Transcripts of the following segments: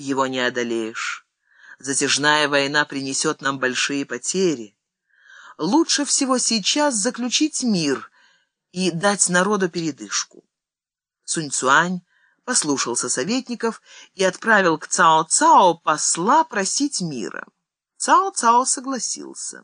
его не одолеешь. Затяжная война принесет нам большие потери. Лучше всего сейчас заключить мир и дать народу передышку. Сунь-Цуань послушался советников и отправил к Цао-Цао посла просить мира. Цао-Цао согласился.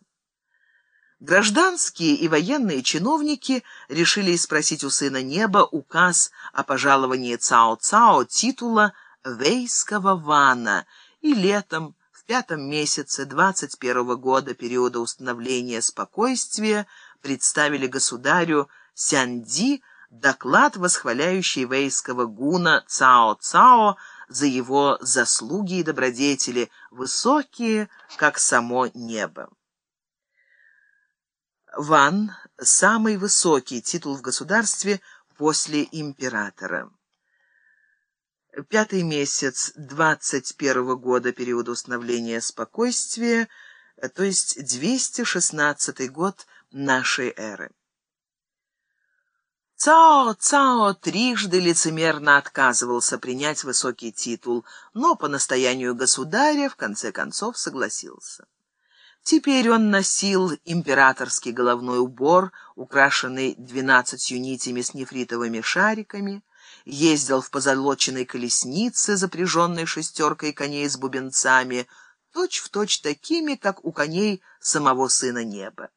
Гражданские и военные чиновники решили спросить у сына неба указ о пожаловании Цао-Цао титула Вейского вана и летом в пятом месяце 21 года периода установления спокойствия представили государю Сянди доклад, восхваляющий вейского гуна Цао-Цао за его заслуги и добродетели, высокие, как само небо. Ван – самый высокий титул в государстве после императора. Пятый месяц 21 года периода установления спокойствия, то есть 216 год нашей эры. Цао Цао трижды лицемерно отказывался принять высокий титул, но по настоянию государя в конце концов согласился. Теперь он носил императорский головной убор, украшенный двенадцатью нитями с нефритовыми шариками, ездил в позолоченной колеснице, запряженной шестеркой коней с бубенцами, точь-в-точь точь такими, как у коней самого сына неба.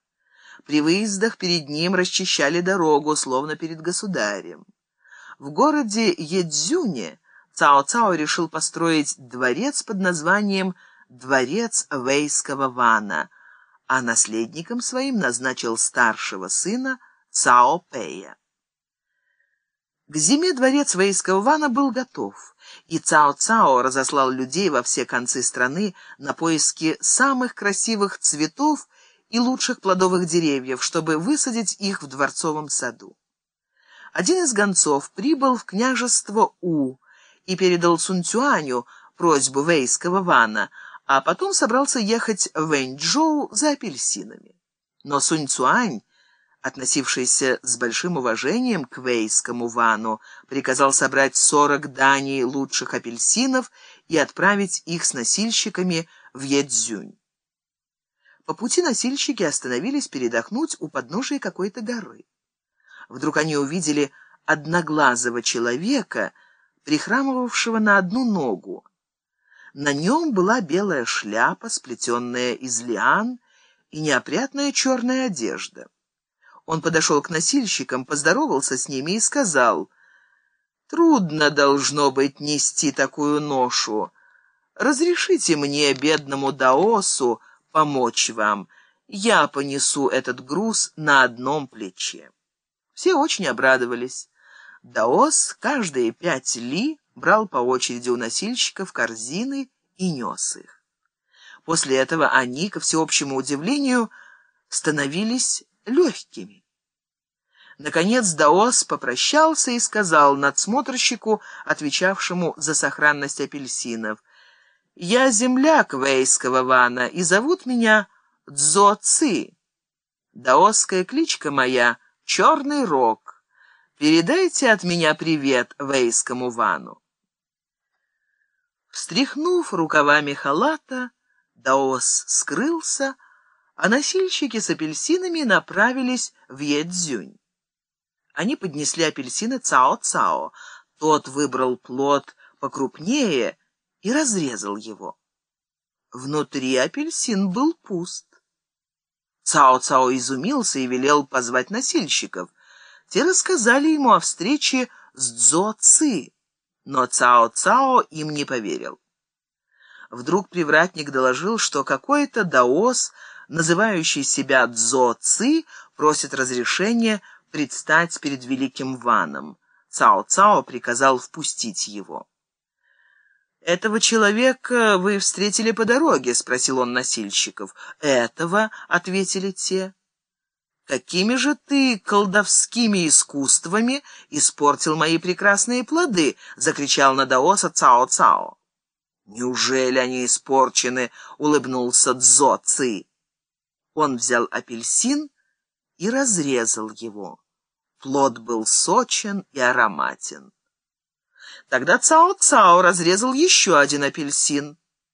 При выездах перед ним расчищали дорогу, словно перед государем. В городе Едзюне Цао-Цао решил построить дворец под названием «Дворец Вейского Вана», а наследником своим назначил старшего сына Цао Пэя. К зиме дворец Вейского Вана был готов, и Цао-Цао разослал людей во все концы страны на поиски самых красивых цветов и лучших плодовых деревьев, чтобы высадить их в дворцовом саду. Один из гонцов прибыл в княжество У и передал Сунцюаню просьбу вейского вана, а потом собрался ехать в Вэньчжоу за апельсинами. Но Сунь-Цуань, относившийся с большим уважением к вейскому вану, приказал собрать сорок даней лучших апельсинов и отправить их с носильщиками в Едзюнь. По пути носильщики остановились передохнуть у подножия какой-то горы. Вдруг они увидели одноглазого человека, прихрамывавшего на одну ногу. На нем была белая шляпа, сплетенная из лиан, и неопрятная черная одежда. Он подошел к носильщикам, поздоровался с ними и сказал, «Трудно должно быть нести такую ношу. Разрешите мне, бедному Даосу, помочь вам. Я понесу этот груз на одном плече». Все очень обрадовались. Даос каждые пять ли брал по очереди у носильщиков корзины и нес их. После этого они, ко всеобщему удивлению, становились легкими. Наконец Даос попрощался и сказал надсмотрщику, отвечавшему за сохранность апельсинов, я земляк Вейского вана, и зовут меня Цзо Ци. Даосская кличка моя — Черный Рог. Передайте от меня привет Вейскому вану. Встряхнув рукавами халата, Даос скрылся, а носильщики с апельсинами направились в Едзюнь. Они поднесли апельсины Цао-Цао. Тот выбрал плод покрупнее — и разрезал его. Внутри апельсин был пуст. Цао-Цао изумился и велел позвать носильщиков. Те рассказали ему о встрече с Цзо-Ци, но Цао-Цао им не поверил. Вдруг привратник доложил, что какой-то даос, называющий себя Цзо-Ци, просит разрешения предстать перед великим Ваном. Цао-Цао приказал впустить его. «Этого человека вы встретили по дороге?» — спросил он носильщиков. «Этого?» — ответили те. «Какими же ты колдовскими искусствами испортил мои прекрасные плоды?» — закричал на Даоса Цао-Цао. «Неужели они испорчены?» — улыбнулся Цзо Ци. Он взял апельсин и разрезал его. Плод был сочен и ароматен. Тогда Цао-Цао разрезал еще один апельсин.